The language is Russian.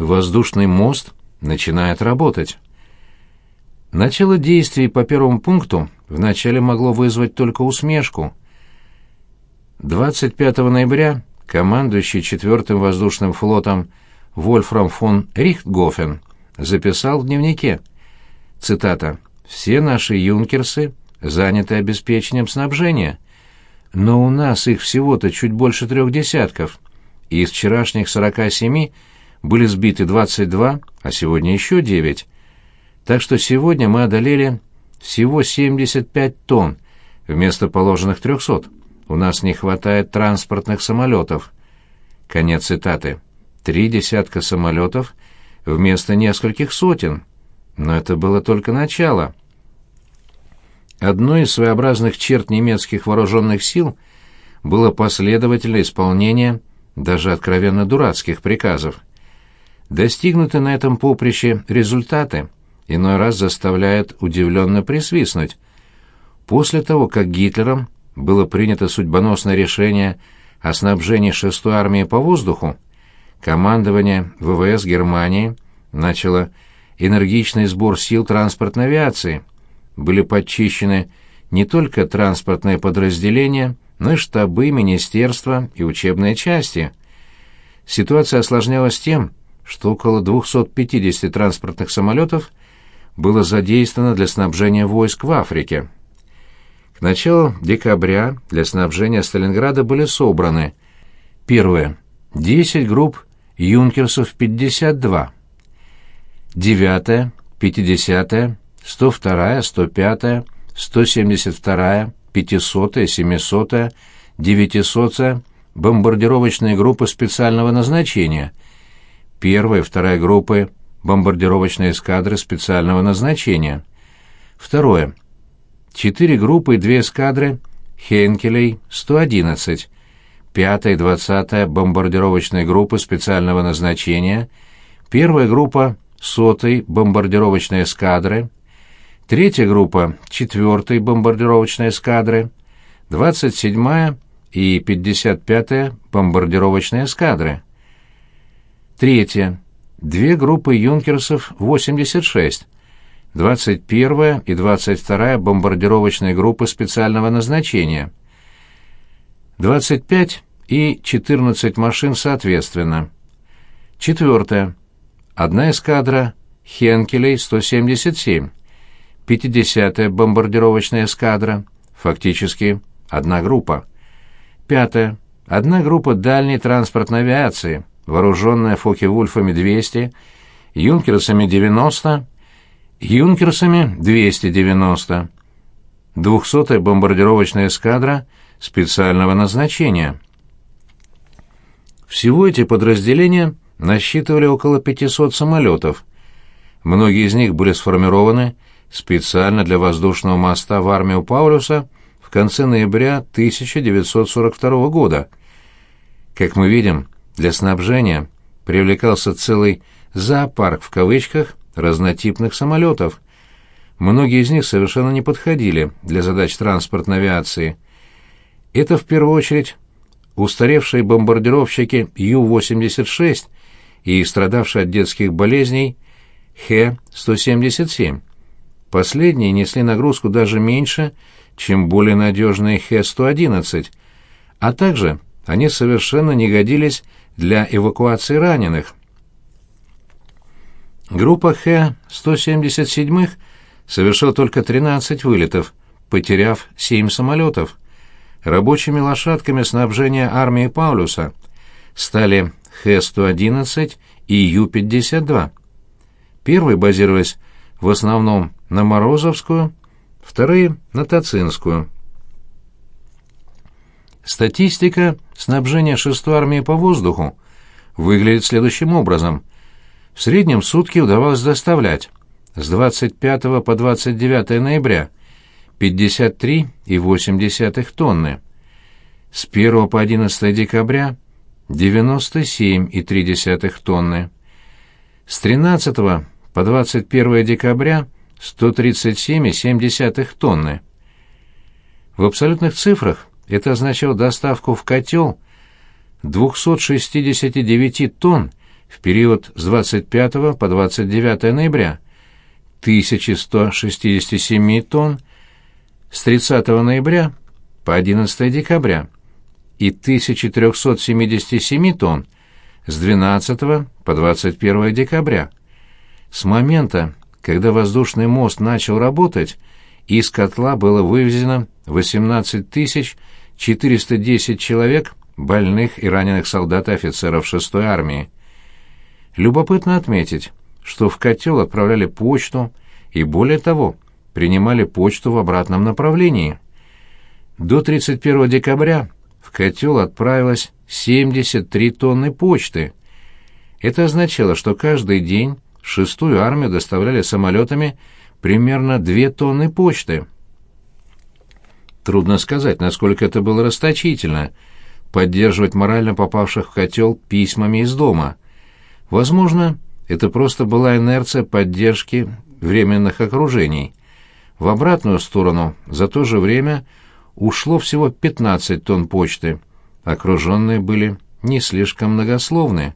воздушный мост начинает работать. Начало действий по первому пункту вначале могло вызвать только усмешку. 25 ноября командующий 4-м воздушным флотом Вольфрам фон Рихтгофен записал в дневнике, цитата, «Все наши юнкерсы заняты обеспечением снабжения, но у нас их всего-то чуть больше трех десятков, и из вчерашних 47 были сбиты 22, а сегодня еще 9. Так что сегодня мы одолели всего 75 тонн вместо положенных 300. У нас не хватает транспортных самолетов. Конец цитаты. Три десятка самолетов вместо нескольких сотен. Но это было только начало. Одной из своеобразных черт немецких вооруженных сил было последовательное исполнение даже откровенно дурацких приказов. Достигнутые на этом поприще результаты иной раз заставляют удивленно присвистнуть. После того, как Гитлером было принято судьбоносное решение о снабжении шестой армии по воздуху, командование ВВС Германии начало энергичный сбор сил транспортной авиации. Были подчищены не только транспортные подразделения, но и штабы, министерства и учебные части. Ситуация осложнялась тем, что около 250 транспортных самолетов было задействовано для снабжения войск в Африке. К началу декабря для снабжения Сталинграда были собраны первое 10 групп юнкерсов 52, 9, 50, 102, 105, 172, 500, 700, 900 бомбардировочные группы специального назначения, первая и вторая группы бомбардировочной эскадры специального назначения. Второе. Четыре группы и две эскадры Хенкелей 111, пятая и двадцатая бомбардировочные группы специального назначения, первая группа сотой бомбардировочной эскадры, третья группа четвертой бомбардировочной эскадры, двадцать седьмая и пятьдесят пятая бомбардировочные эскадры. Третья. Две группы юнкерсов 86, 21-я и 22-я бомбардировочные группы специального назначения, 25 и 14 машин соответственно. Четвертое. Одна эскадра Хенкелей 177, 50-я бомбардировочная эскадра, фактически одна группа. Пятое. Одна группа дальней транспортной авиации, вооруженная Фоке-Вульфами 200, Юнкерсами 90 юнкерсами 290. 200-я бомбардировочная эскадра специального назначения. Всего эти подразделения насчитывали около 500 самолетов. Многие из них были сформированы специально для воздушного моста в армию Паулюса в конце ноября 1942 года. Как мы видим, для снабжения привлекался целый «зоопарк» в кавычках разнотипных самолетов. Многие из них совершенно не подходили для задач транспортной авиации. Это в первую очередь устаревшие бомбардировщики Ю-86 и страдавшие от детских болезней Х-177. Последние несли нагрузку даже меньше, чем более надежные Х-111, а также они совершенно не годились для эвакуации раненых. Группа Х-177 совершила только 13 вылетов, потеряв 7 самолетов. Рабочими лошадками снабжения армии Паулюса стали Х-111 и Ю-52. Первые базировались в основном на Морозовскую, вторые — на Тацинскую. Статистика снабжения 6-й армии по воздуху выглядит следующим образом. В среднем сутки удавалось доставлять с 25 по 29 ноября 53,8 тонны, с 1 по 11 декабря 97,3 тонны, с 13 по 21 декабря 137,7 тонны. В абсолютных цифрах это означало доставку в котел 269 тонн в период с 25 по 29 ноября 1167 тонн, с 30 ноября по 11 декабря и 1377 тонн с 12 по 21 декабря. С момента, когда воздушный мост начал работать, из котла было вывезено 18 410 человек больных и раненых солдат и офицеров 6-й армии. Любопытно отметить, что в котел отправляли почту и, более того, принимали почту в обратном направлении. До 31 декабря в котел отправилось 73 тонны почты. Это означало, что каждый день шестую армию доставляли самолетами примерно 2 тонны почты. Трудно сказать, насколько это было расточительно — поддерживать морально попавших в котел письмами из дома. Возможно, это просто была инерция поддержки временных окружений. В обратную сторону за то же время ушло всего 15 тонн почты. Окруженные были не слишком многословны.